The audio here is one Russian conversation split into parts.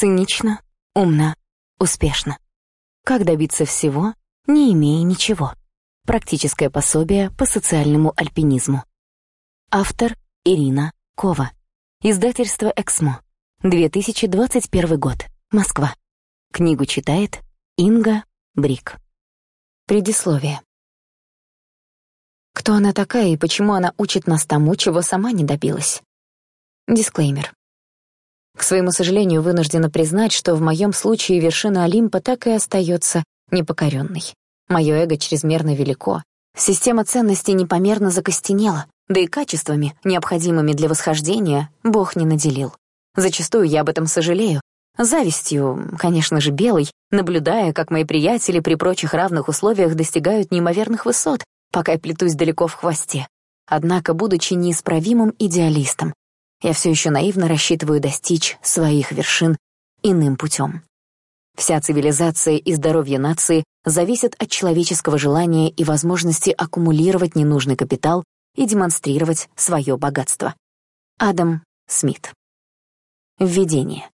Цинично, умно, успешно. Как добиться всего, не имея ничего. Практическое пособие по социальному альпинизму. Автор Ирина Кова. Издательство «Эксмо». 2021 год. Москва. Книгу читает Инга Брик. Предисловие. Кто она такая и почему она учит нас тому, чего сама не добилась? Дисклеймер. К своему сожалению, вынуждена признать, что в моем случае вершина Олимпа так и остается непокоренной. Мое эго чрезмерно велико. Система ценностей непомерно закостенела, да и качествами, необходимыми для восхождения, Бог не наделил. Зачастую я об этом сожалею. Завистью, конечно же, белой, наблюдая, как мои приятели при прочих равных условиях достигают неимоверных высот, пока я плетусь далеко в хвосте. Однако, будучи неисправимым идеалистом, я все еще наивно рассчитываю достичь своих вершин иным путем. Вся цивилизация и здоровье нации зависят от человеческого желания и возможности аккумулировать ненужный капитал и демонстрировать свое богатство. Адам Смит. Введение.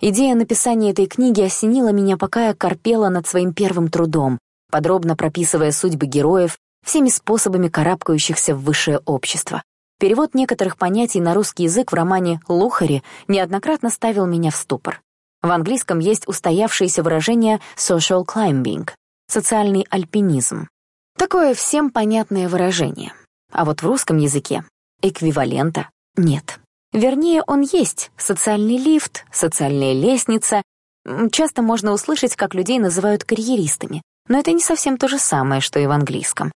Идея написания этой книги осенила меня, пока я корпела над своим первым трудом, подробно прописывая судьбы героев всеми способами карабкающихся в высшее общество. Перевод некоторых понятий на русский язык в романе «Лухари» неоднократно ставил меня в ступор. В английском есть устоявшееся выражение «social climbing» — социальный альпинизм. Такое всем понятное выражение. А вот в русском языке эквивалента нет. Вернее, он есть — социальный лифт, социальная лестница. Часто можно услышать, как людей называют карьеристами, но это не совсем то же самое, что и в английском.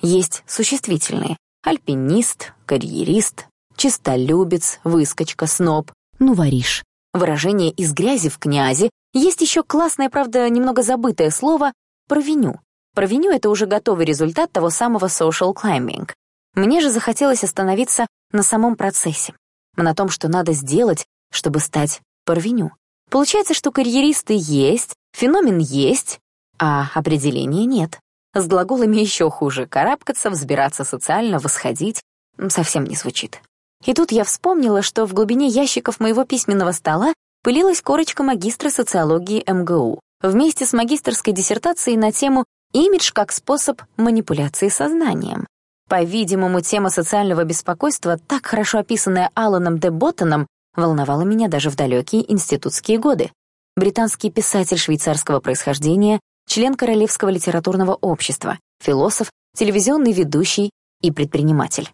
Есть существительные альпинист, карьерист, чистолюбец, выскочка, сноб, ну варишь. Выражение «из грязи в князи» есть еще классное, правда, немного забытое слово «провиню». Провиню — это уже готовый результат того самого social climbing. Мне же захотелось остановиться на самом процессе, на том, что надо сделать, чтобы стать провиню. Получается, что карьеристы есть, феномен есть, а определения нет. С глаголами еще хуже. Карабкаться, взбираться социально, восходить. Совсем не звучит. И тут я вспомнила, что в глубине ящиков моего письменного стола пылилась корочка магистра социологии МГУ вместе с магистрской диссертацией на тему «Имидж как способ манипуляции сознанием». По-видимому, тема социального беспокойства, так хорошо описанная Аланом де Боттоном, волновала меня даже в далекие институтские годы. Британский писатель швейцарского происхождения член Королевского литературного общества, философ, телевизионный ведущий и предприниматель.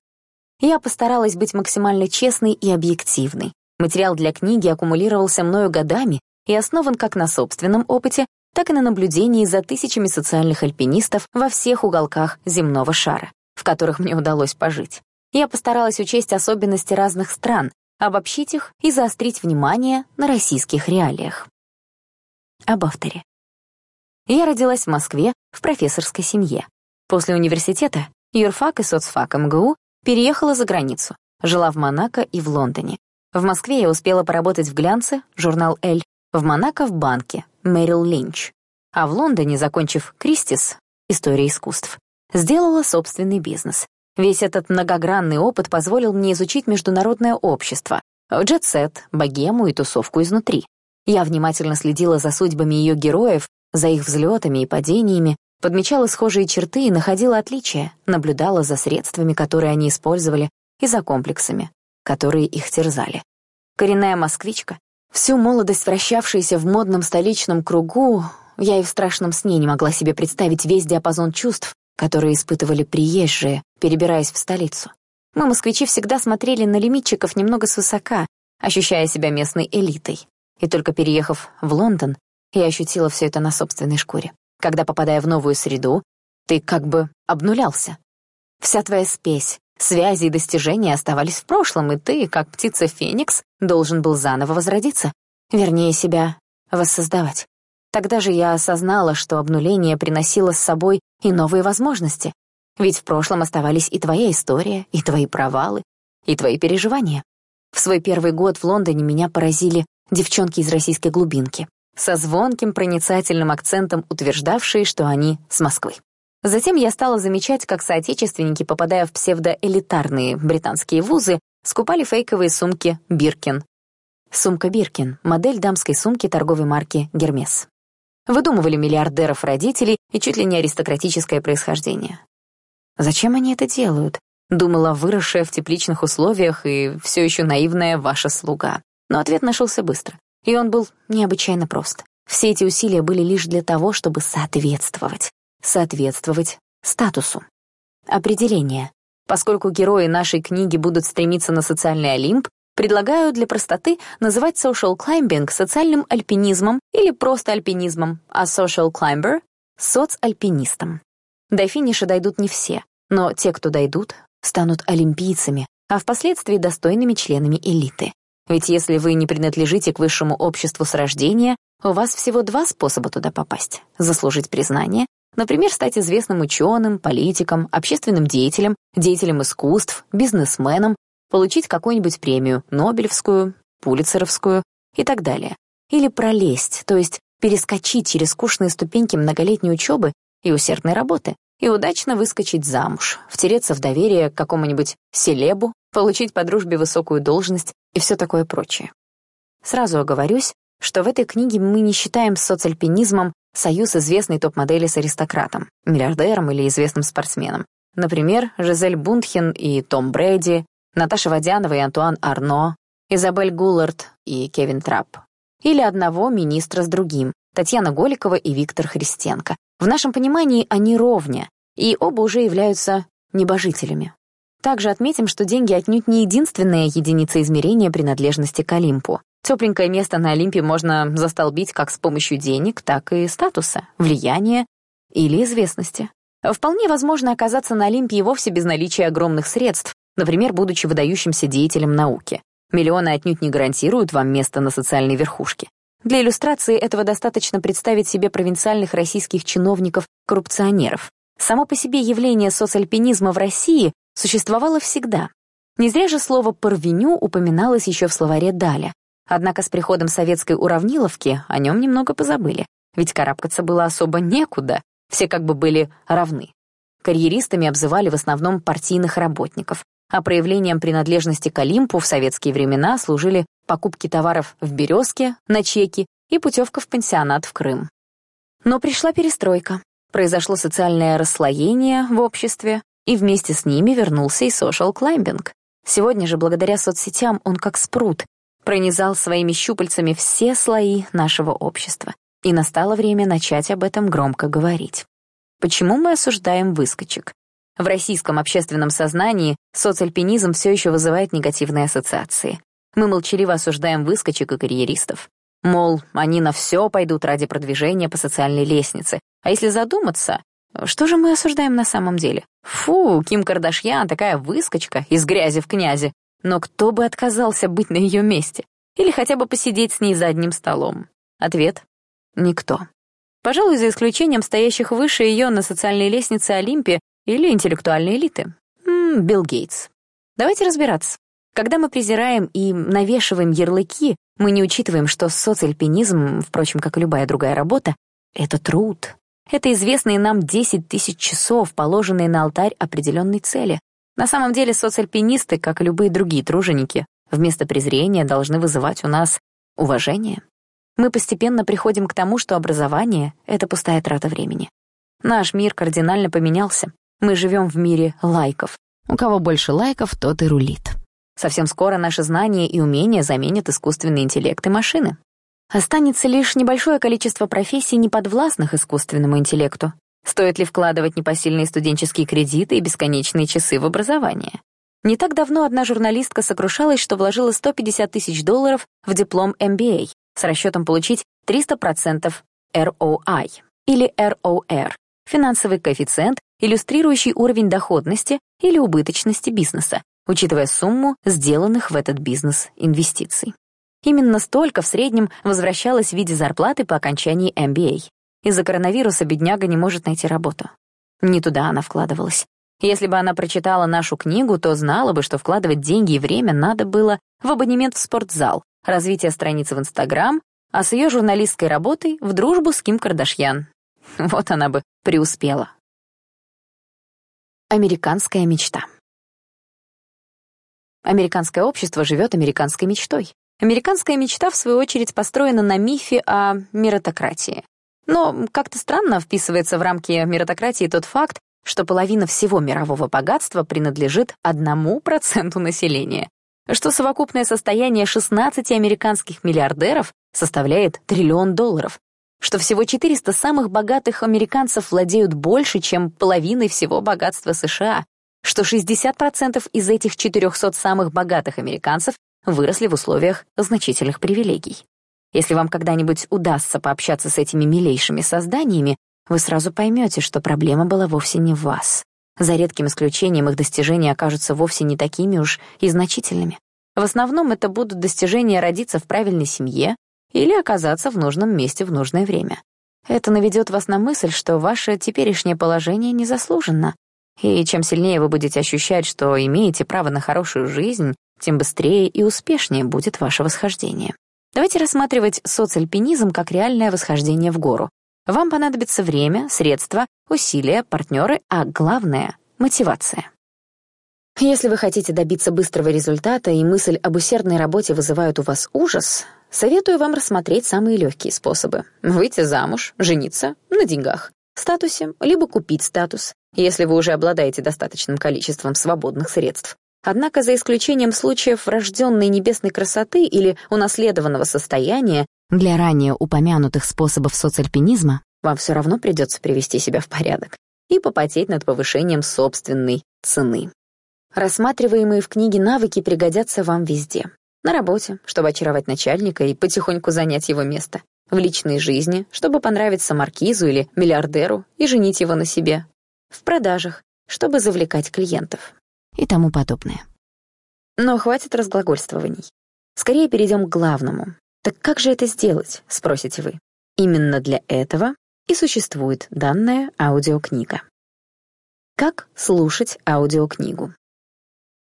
Я постаралась быть максимально честной и объективной. Материал для книги аккумулировался мною годами и основан как на собственном опыте, так и на наблюдении за тысячами социальных альпинистов во всех уголках земного шара, в которых мне удалось пожить. Я постаралась учесть особенности разных стран, обобщить их и заострить внимание на российских реалиях. Об авторе. Я родилась в Москве в профессорской семье. После университета юрфак и соцфак МГУ переехала за границу, жила в Монако и в Лондоне. В Москве я успела поработать в глянце, журнал «Эль», в Монако в банке, Мэрил Линч. А в Лондоне, закончив Кристис, история искусств, сделала собственный бизнес. Весь этот многогранный опыт позволил мне изучить международное общество, джет-сет, богему и тусовку изнутри. Я внимательно следила за судьбами ее героев за их взлетами и падениями, подмечала схожие черты и находила отличия, наблюдала за средствами, которые они использовали, и за комплексами, которые их терзали. Коренная москвичка, всю молодость вращавшаяся в модном столичном кругу, я и в страшном сне не могла себе представить весь диапазон чувств, которые испытывали приезжие, перебираясь в столицу. Мы, москвичи, всегда смотрели на лимитчиков немного свысока, ощущая себя местной элитой. И только переехав в Лондон, я ощутила все это на собственной шкуре. Когда, попадая в новую среду, ты как бы обнулялся. Вся твоя спесь, связи и достижения оставались в прошлом, и ты, как птица Феникс, должен был заново возродиться. Вернее, себя воссоздавать. Тогда же я осознала, что обнуление приносило с собой и новые возможности. Ведь в прошлом оставались и твоя история, и твои провалы, и твои переживания. В свой первый год в Лондоне меня поразили девчонки из российской глубинки со звонким проницательным акцентом утверждавшие, что они с Москвы. Затем я стала замечать, как соотечественники, попадая в псевдоэлитарные британские вузы, скупали фейковые сумки «Биркин». Сумка Биркин, модель дамской сумки торговой марки «Гермес». Выдумывали миллиардеров родителей и чуть ли не аристократическое происхождение. Зачем они это делают? Думала, выросшая в тепличных условиях и все еще наивная ваша слуга. Но ответ нашелся быстро. И он был необычайно прост. Все эти усилия были лишь для того, чтобы соответствовать. Соответствовать статусу. Определение. Поскольку герои нашей книги будут стремиться на социальный Олимп, предлагаю для простоты называть social climbing социальным альпинизмом или просто альпинизмом, а social climber — соцальпинистом. До финиша дойдут не все, но те, кто дойдут, станут олимпийцами, а впоследствии достойными членами элиты. Ведь если вы не принадлежите к высшему обществу с рождения, у вас всего два способа туда попасть — заслужить признание, например, стать известным ученым, политиком, общественным деятелем, деятелем искусств, бизнесменом, получить какую-нибудь премию, Нобелевскую, Пулицеровскую и так далее. Или пролезть, то есть перескочить через скучные ступеньки многолетней учебы и усердной работы, и удачно выскочить замуж, втереться в доверие к какому-нибудь селебу, получить по дружбе высокую должность и все такое прочее. Сразу оговорюсь, что в этой книге мы не считаем соцальпинизмом союз известной топ-модели с аристократом, миллиардером или известным спортсменом. Например, Жизель Бунтхен и Том Брэди, Наташа Водянова и Антуан Арно, Изабель Гуллард и Кевин Трапп. Или одного министра с другим, Татьяна Голикова и Виктор Христенко. В нашем понимании они ровня, и оба уже являются небожителями. Также отметим, что деньги отнюдь не единственная единица измерения принадлежности к Олимпу. Тепленькое место на Олимпе можно застолбить как с помощью денег, так и статуса, влияния или известности. Вполне возможно оказаться на Олимпе и вовсе без наличия огромных средств, например, будучи выдающимся деятелем науки. Миллионы отнюдь не гарантируют вам место на социальной верхушке. Для иллюстрации этого достаточно представить себе провинциальных российских чиновников-коррупционеров. Само по себе явление соцальпинизма в России существовало всегда. Не зря же слово «парвеню» упоминалось еще в словаре Даля. Однако с приходом советской уравниловки о нем немного позабыли, ведь карабкаться было особо некуда, все как бы были равны. Карьеристами обзывали в основном партийных работников, а проявлением принадлежности к Олимпу в советские времена служили покупки товаров в «Березке» на чеки и путевка в пансионат в Крым. Но пришла перестройка, произошло социальное расслоение в обществе, и вместе с ними вернулся и climbing. Сегодня же, благодаря соцсетям, он как спрут, пронизал своими щупальцами все слои нашего общества. И настало время начать об этом громко говорить. Почему мы осуждаем выскочек? В российском общественном сознании соцальпинизм все еще вызывает негативные ассоциации. Мы молчаливо осуждаем выскочек и карьеристов. Мол, они на все пойдут ради продвижения по социальной лестнице. А если задуматься, что же мы осуждаем на самом деле? Фу, Ким Кардашьян такая выскочка из грязи в князи. Но кто бы отказался быть на ее месте? Или хотя бы посидеть с ней за одним столом? Ответ — никто. Пожалуй, за исключением стоящих выше ее на социальной лестнице Олимпе или интеллектуальной элиты. М -м, Билл Гейтс. Давайте разбираться. Когда мы презираем и навешиваем ярлыки, мы не учитываем, что соцальпинизм, впрочем, как и любая другая работа, — это труд. Это известные нам 10 тысяч часов, положенные на алтарь определенной цели. На самом деле соцальпинисты, как и любые другие труженики, вместо презрения должны вызывать у нас уважение. Мы постепенно приходим к тому, что образование — это пустая трата времени. Наш мир кардинально поменялся. Мы живем в мире лайков. У кого больше лайков, тот и рулит. Совсем скоро наши знания и умения заменят искусственный интеллект и машины. Останется лишь небольшое количество профессий, неподвластных искусственному интеллекту. Стоит ли вкладывать непосильные студенческие кредиты и бесконечные часы в образование? Не так давно одна журналистка сокрушалась, что вложила 150 тысяч долларов в диплом MBA с расчетом получить 300% ROI или ROR — финансовый коэффициент, иллюстрирующий уровень доходности или убыточности бизнеса, учитывая сумму сделанных в этот бизнес инвестиций. Именно столько в среднем возвращалось в виде зарплаты по окончании MBA. Из-за коронавируса бедняга не может найти работу. Не туда она вкладывалась. Если бы она прочитала нашу книгу, то знала бы, что вкладывать деньги и время надо было в абонемент в спортзал, развитие страницы в Инстаграм, а с ее журналистской работой в дружбу с Ким Кардашьян. Вот она бы преуспела. Американская мечта. Американское общество живет американской мечтой. Американская мечта, в свою очередь, построена на мифе о меритократии. Но как-то странно вписывается в рамки меритократии тот факт, что половина всего мирового богатства принадлежит одному проценту населения, что совокупное состояние 16 американских миллиардеров составляет триллион долларов, что всего 400 самых богатых американцев владеют больше, чем половиной всего богатства США, что 60% из этих 400 самых богатых американцев выросли в условиях значительных привилегий. Если вам когда-нибудь удастся пообщаться с этими милейшими созданиями, вы сразу поймете, что проблема была вовсе не в вас. За редким исключением их достижения окажутся вовсе не такими уж и значительными. В основном это будут достижения родиться в правильной семье или оказаться в нужном месте в нужное время. Это наведет вас на мысль, что ваше теперешнее положение незаслуженно. И чем сильнее вы будете ощущать, что имеете право на хорошую жизнь, тем быстрее и успешнее будет ваше восхождение. Давайте рассматривать соцальпинизм как реальное восхождение в гору. Вам понадобится время, средства, усилия, партнеры, а главное — мотивация. Если вы хотите добиться быстрого результата и мысль об усердной работе вызывает у вас ужас, советую вам рассмотреть самые легкие способы. Выйти замуж, жениться, на деньгах, статусе, либо купить статус, если вы уже обладаете достаточным количеством свободных средств. Однако за исключением случаев врожденной небесной красоты или унаследованного состояния, для ранее упомянутых способов соцальпинизма вам все равно придется привести себя в порядок и попотеть над повышением собственной цены. Рассматриваемые в книге навыки пригодятся вам везде. На работе, чтобы очаровать начальника и потихоньку занять его место. В личной жизни, чтобы понравиться маркизу или миллиардеру и женить его на себе. В продажах, чтобы завлекать клиентов и тому подобное. Но хватит разглагольствований. Скорее перейдем к главному. Так как же это сделать, спросите вы? Именно для этого и существует данная аудиокнига. Как слушать аудиокнигу?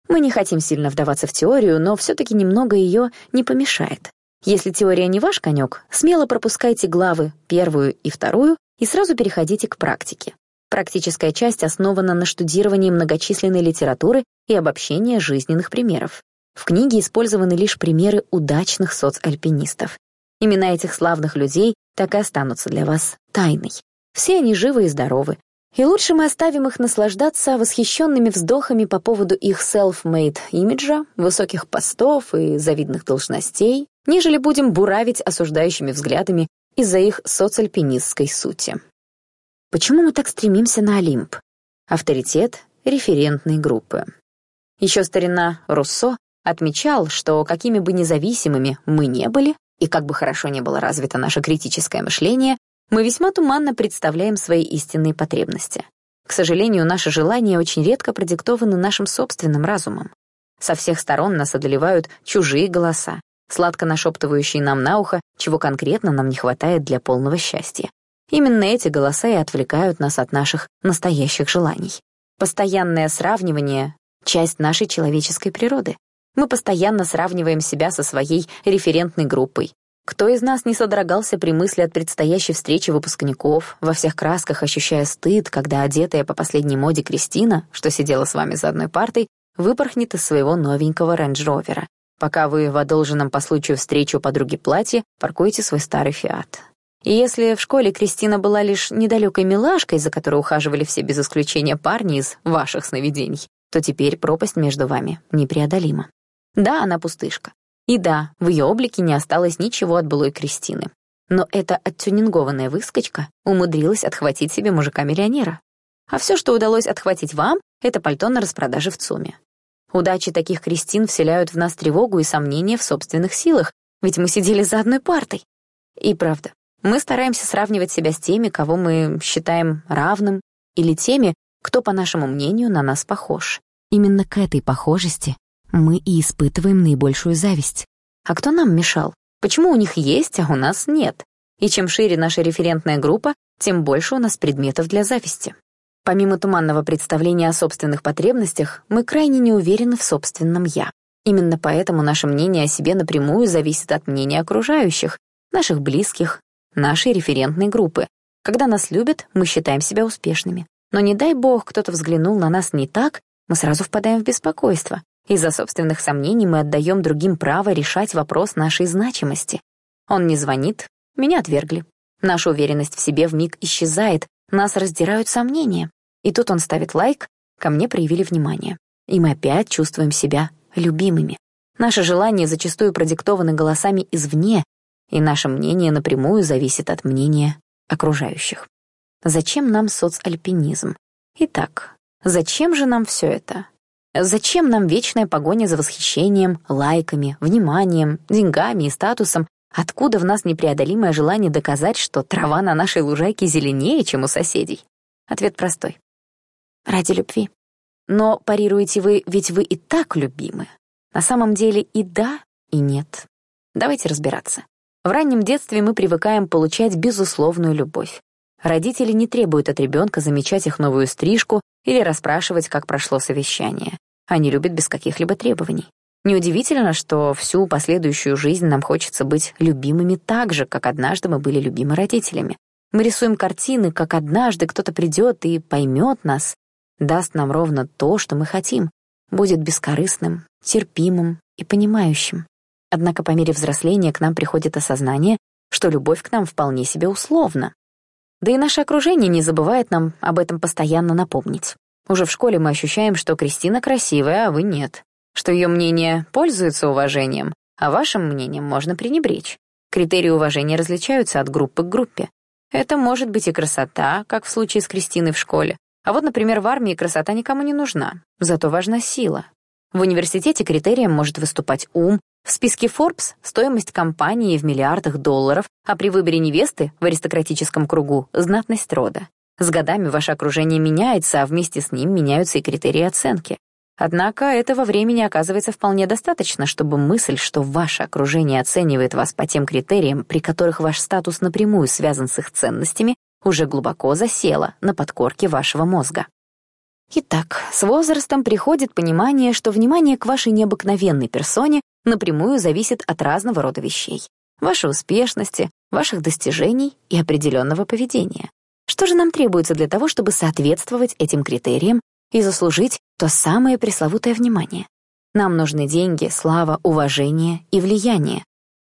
Мы не хотим сильно вдаваться в теорию, но все-таки немного ее не помешает. Если теория не ваш конек, смело пропускайте главы, первую и вторую, и сразу переходите к практике. Практическая часть основана на штудировании многочисленной литературы и обобщении жизненных примеров. В книге использованы лишь примеры удачных соцальпинистов. Имена этих славных людей так и останутся для вас тайной. Все они живы и здоровы. И лучше мы оставим их наслаждаться восхищенными вздохами по поводу их self-made имиджа, высоких постов и завидных должностей, нежели будем буравить осуждающими взглядами из-за их соцальпинистской сути. Почему мы так стремимся на Олимп? Авторитет референтной группы. Еще старина Руссо отмечал, что какими бы независимыми мы не были, и как бы хорошо не было развито наше критическое мышление, мы весьма туманно представляем свои истинные потребности. К сожалению, наши желания очень редко продиктованы нашим собственным разумом. Со всех сторон нас одолевают чужие голоса, сладко нашептывающие нам на ухо, чего конкретно нам не хватает для полного счастья. Именно эти голоса и отвлекают нас от наших настоящих желаний. Постоянное сравнивание — часть нашей человеческой природы. Мы постоянно сравниваем себя со своей референтной группой. Кто из нас не содрогался при мысли от предстоящей встречи выпускников, во всех красках ощущая стыд, когда одетая по последней моде Кристина, что сидела с вами за одной партой, выпорхнет из своего новенького рейндж-ровера, пока вы в одолженном по случаю встречи у подруги платье паркуете свой старый фиат. И если в школе Кристина была лишь недалекой милашкой, за которой ухаживали все без исключения парни из ваших сновидений, то теперь пропасть между вами непреодолима. Да, она пустышка. И да, в ее облике не осталось ничего от былой Кристины. Но эта оттюнингованная выскочка умудрилась отхватить себе мужика-миллионера. А все, что удалось отхватить вам, это пальто на распродаже в ЦУМе. Удачи таких Кристин вселяют в нас тревогу и сомнения в собственных силах, ведь мы сидели за одной партой. И правда, мы стараемся сравнивать себя с теми, кого мы считаем равным, или теми, кто, по нашему мнению, на нас похож. Именно к этой похожести мы и испытываем наибольшую зависть. А кто нам мешал? Почему у них есть, а у нас нет? И чем шире наша референтная группа, тем больше у нас предметов для зависти. Помимо туманного представления о собственных потребностях, мы крайне не уверены в собственном «я». Именно поэтому наше мнение о себе напрямую зависит от мнения окружающих, наших близких, нашей референтной группы. Когда нас любят, мы считаем себя успешными. Но не дай бог, кто-то взглянул на нас не так, мы сразу впадаем в беспокойство Из-за собственных сомнений мы отдаем другим право решать вопрос нашей значимости. Он не звонит, меня отвергли. Наша уверенность в себе вмиг исчезает, нас раздирают сомнения. И тут он ставит лайк, ко мне проявили внимание. И мы опять чувствуем себя любимыми. Наши желания зачастую продиктованы голосами извне, и наше мнение напрямую зависит от мнения окружающих. Зачем нам соцальпинизм? Итак, зачем же нам все это? Зачем нам вечная погоня за восхищением, лайками, вниманием, деньгами и статусом? Откуда в нас непреодолимое желание доказать, что трава на нашей лужайке зеленее, чем у соседей? Ответ простой. Ради любви. Но парируете вы, ведь вы и так любимы. На самом деле и да, и нет. Давайте разбираться. В раннем детстве мы привыкаем получать безусловную любовь. Родители не требуют от ребенка замечать их новую стрижку или расспрашивать, как прошло совещание. Они любят без каких-либо требований. Неудивительно, что всю последующую жизнь нам хочется быть любимыми так же, как однажды мы были любимы родителями. Мы рисуем картины, как однажды кто-то придет и поймет нас, даст нам ровно то, что мы хотим, будет бескорыстным, терпимым и понимающим. Однако по мере взросления к нам приходит осознание, что любовь к нам вполне себе условна. Да и наше окружение не забывает нам об этом постоянно напомнить. Уже в школе мы ощущаем, что Кристина красивая, а вы нет. Что ее мнение пользуется уважением, а вашим мнением можно пренебречь. Критерии уважения различаются от группы к группе. Это может быть и красота, как в случае с Кристиной в школе. А вот, например, в армии красота никому не нужна, зато важна сила. В университете критерием может выступать ум, в списке Forbes стоимость компании в миллиардах долларов, а при выборе невесты в аристократическом кругу — знатность рода. С годами ваше окружение меняется, а вместе с ним меняются и критерии оценки. Однако этого времени оказывается вполне достаточно, чтобы мысль, что ваше окружение оценивает вас по тем критериям, при которых ваш статус напрямую связан с их ценностями, уже глубоко засела на подкорке вашего мозга. Итак, с возрастом приходит понимание, что внимание к вашей необыкновенной персоне напрямую зависит от разного рода вещей. Вашей успешности, ваших достижений и определенного поведения. Что же нам требуется для того, чтобы соответствовать этим критериям и заслужить то самое пресловутое внимание? Нам нужны деньги, слава, уважение и влияние.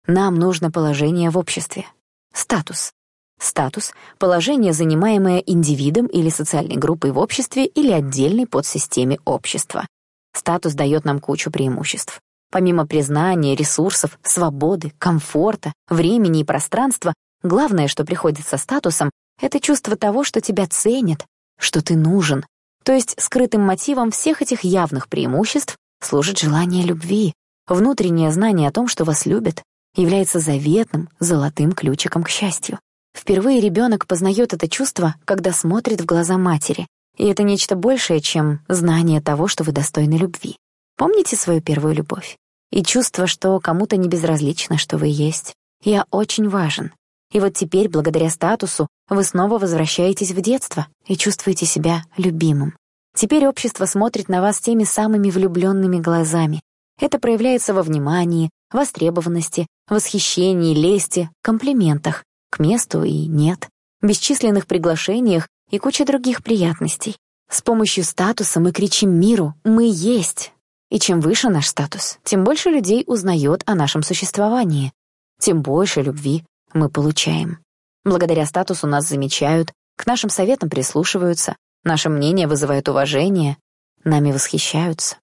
Нам нужно положение в обществе. Статус. Статус — положение, занимаемое индивидом или социальной группой в обществе или отдельной подсистеме общества. Статус дает нам кучу преимуществ. Помимо признания, ресурсов, свободы, комфорта, времени и пространства, главное, что приходит со статусом, это чувство того, что тебя ценят, что ты нужен. То есть скрытым мотивом всех этих явных преимуществ служит желание любви. Внутреннее знание о том, что вас любят, является заветным, золотым ключиком к счастью. Впервые ребенок познает это чувство, когда смотрит в глаза матери. И это нечто большее, чем знание того, что вы достойны любви. Помните свою первую любовь? И чувство, что кому-то не безразлично, что вы есть. Я очень важен. И вот теперь, благодаря статусу, вы снова возвращаетесь в детство и чувствуете себя любимым. Теперь общество смотрит на вас теми самыми влюбленными глазами. Это проявляется во внимании, востребованности, восхищении, лести, комплиментах, к месту и нет, бесчисленных приглашениях и куча других приятностей. С помощью статуса мы кричим миру «Мы есть!» И чем выше наш статус, тем больше людей узнает о нашем существовании, тем больше любви мы получаем. Благодаря статусу нас замечают, к нашим советам прислушиваются, наше мнение вызывает уважение, нами восхищаются,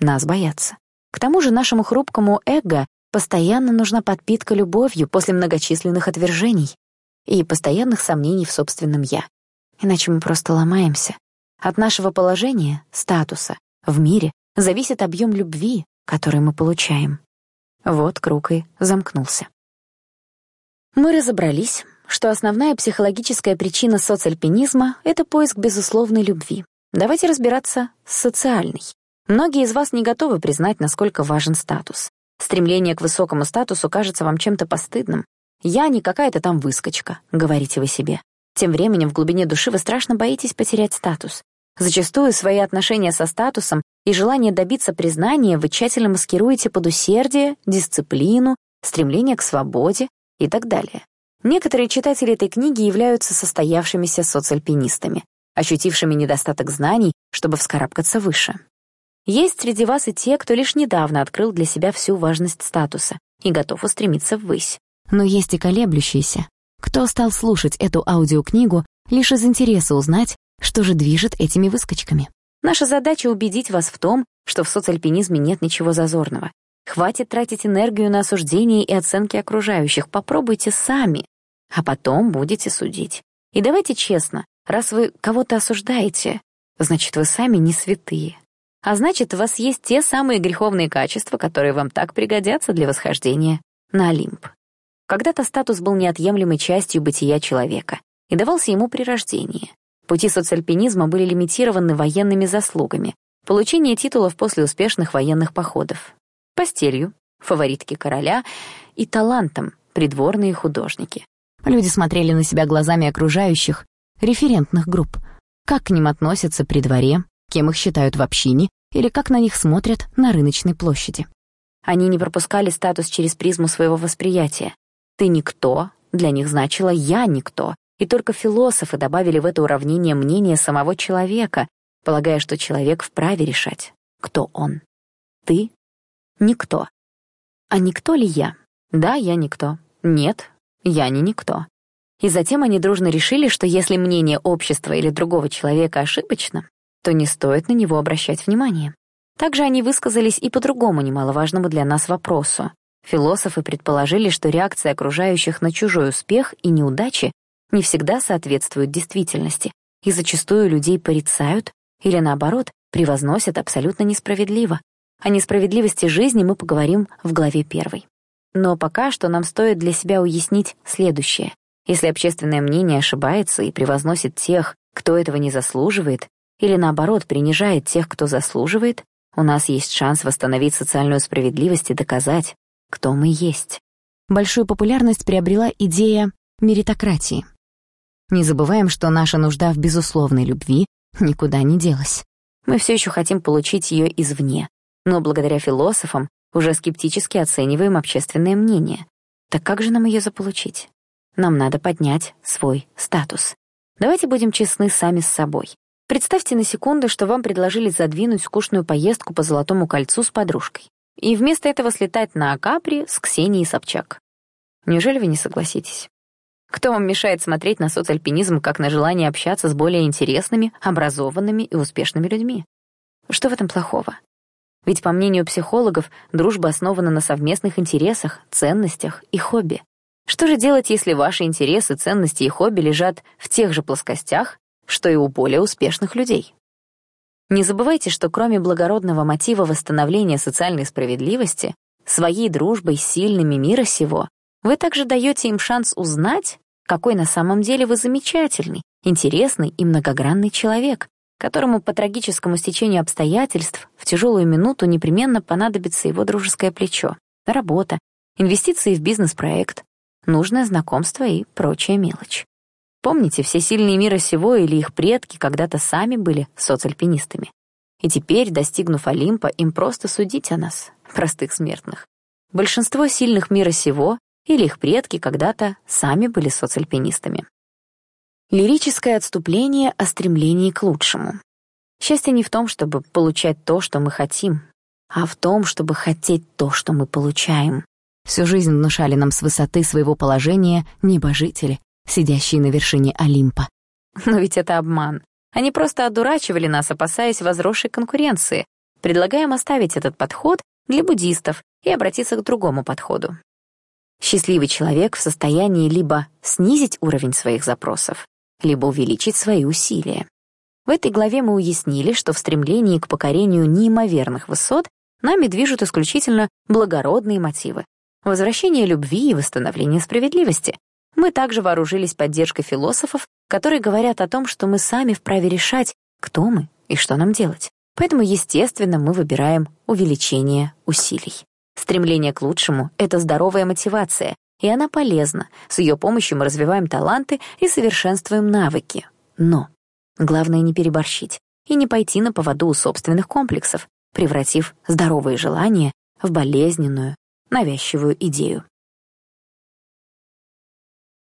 нас боятся. К тому же нашему хрупкому эго Постоянно нужна подпитка любовью после многочисленных отвержений и постоянных сомнений в собственном «я». Иначе мы просто ломаемся. От нашего положения, статуса, в мире зависит объем любви, который мы получаем. Вот круг и замкнулся. Мы разобрались, что основная психологическая причина соцальпинизма — это поиск безусловной любви. Давайте разбираться с социальной. Многие из вас не готовы признать, насколько важен статус. Стремление к высокому статусу кажется вам чем-то постыдным. «Я не какая-то там выскочка», — говорите вы себе. Тем временем в глубине души вы страшно боитесь потерять статус. Зачастую свои отношения со статусом и желание добиться признания вы тщательно маскируете под усердие, дисциплину, стремление к свободе и так далее. Некоторые читатели этой книги являются состоявшимися соцальпинистами, ощутившими недостаток знаний, чтобы вскарабкаться выше. Есть среди вас и те, кто лишь недавно открыл для себя всю важность статуса и готов устремиться ввысь. Но есть и колеблющиеся, кто стал слушать эту аудиокнигу лишь из интереса узнать, что же движет этими выскочками. Наша задача убедить вас в том, что в соцальпинизме нет ничего зазорного. Хватит тратить энергию на осуждение и оценки окружающих, попробуйте сами, а потом будете судить. И давайте честно, раз вы кого-то осуждаете, значит, вы сами не святые. А значит, у вас есть те самые греховные качества, которые вам так пригодятся для восхождения на Олимп. Когда-то статус был неотъемлемой частью бытия человека и давался ему при рождении. Пути соцальпинизма были лимитированы военными заслугами, получение титулов после успешных военных походов, постелью, фаворитки короля и талантом, придворные художники. Люди смотрели на себя глазами окружающих, референтных групп, как к ним относятся при дворе, кем их считают в общине или как на них смотрят на рыночной площади. Они не пропускали статус через призму своего восприятия. «Ты никто» для них значило «я никто», и только философы добавили в это уравнение мнение самого человека, полагая, что человек вправе решать, кто он. Ты — никто. А никто ли я? Да, я никто. Нет, я не никто. И затем они дружно решили, что если мнение общества или другого человека ошибочно, то не стоит на него обращать внимание. Также они высказались и по другому немаловажному для нас вопросу. Философы предположили, что реакция окружающих на чужой успех и неудачи не всегда соответствует действительности, и зачастую людей порицают или, наоборот, превозносят абсолютно несправедливо. О несправедливости жизни мы поговорим в главе первой. Но пока что нам стоит для себя уяснить следующее. Если общественное мнение ошибается и превозносит тех, кто этого не заслуживает, или наоборот принижает тех, кто заслуживает, у нас есть шанс восстановить социальную справедливость и доказать, кто мы есть. Большую популярность приобрела идея меритократии. Не забываем, что наша нужда в безусловной любви никуда не делась. Мы все еще хотим получить ее извне, но благодаря философам уже скептически оцениваем общественное мнение. Так как же нам ее заполучить? Нам надо поднять свой статус. Давайте будем честны сами с собой. Представьте на секунду, что вам предложили задвинуть скучную поездку по Золотому кольцу с подружкой и вместо этого слетать на Акапри с Ксенией Собчак. Неужели вы не согласитесь? Кто вам мешает смотреть на соцальпинизм как на желание общаться с более интересными, образованными и успешными людьми? Что в этом плохого? Ведь, по мнению психологов, дружба основана на совместных интересах, ценностях и хобби. Что же делать, если ваши интересы, ценности и хобби лежат в тех же плоскостях, что и у более успешных людей? Не забывайте, что кроме благородного мотива восстановления социальной справедливости, своей дружбой с сильными мира сего, вы также даете им шанс узнать, какой на самом деле вы замечательный, интересный и многогранный человек, которому по трагическому стечению обстоятельств в тяжелую минуту непременно понадобится его дружеское плечо, работа, инвестиции в бизнес-проект, нужное знакомство и прочая мелочь. Помните, все сильные мира сего или их предки когда-то сами были соцальпинистами. И теперь, достигнув Олимпа, им просто судить о нас, простых смертных. Большинство сильных мира сего или их предки когда-то сами были соцальпинистами. Лирическое отступление о стремлении к лучшему. Счастье не в том, чтобы получать то, что мы хотим, а в том, чтобы хотеть то, что мы получаем. Всю жизнь внушали нам с высоты своего положения небожители, сидящие на вершине Олимпа. Но ведь это обман. Они просто одурачивали нас, опасаясь возросшей конкуренции. Предлагаем оставить этот подход для буддистов и обратиться к другому подходу. Счастливый человек в состоянии либо снизить уровень своих запросов, либо увеличить свои усилия. В этой главе мы уяснили, что в стремлении к покорению неимоверных высот нами движут исключительно благородные мотивы — возвращение любви и восстановление справедливости. Мы также вооружились поддержкой философов, которые говорят о том, что мы сами вправе решать, кто мы и что нам делать. Поэтому, естественно, мы выбираем увеличение усилий. Стремление к лучшему — это здоровая мотивация, и она полезна. С ее помощью мы развиваем таланты и совершенствуем навыки. Но главное не переборщить и не пойти на поводу у собственных комплексов, превратив здоровые желания в болезненную, навязчивую идею.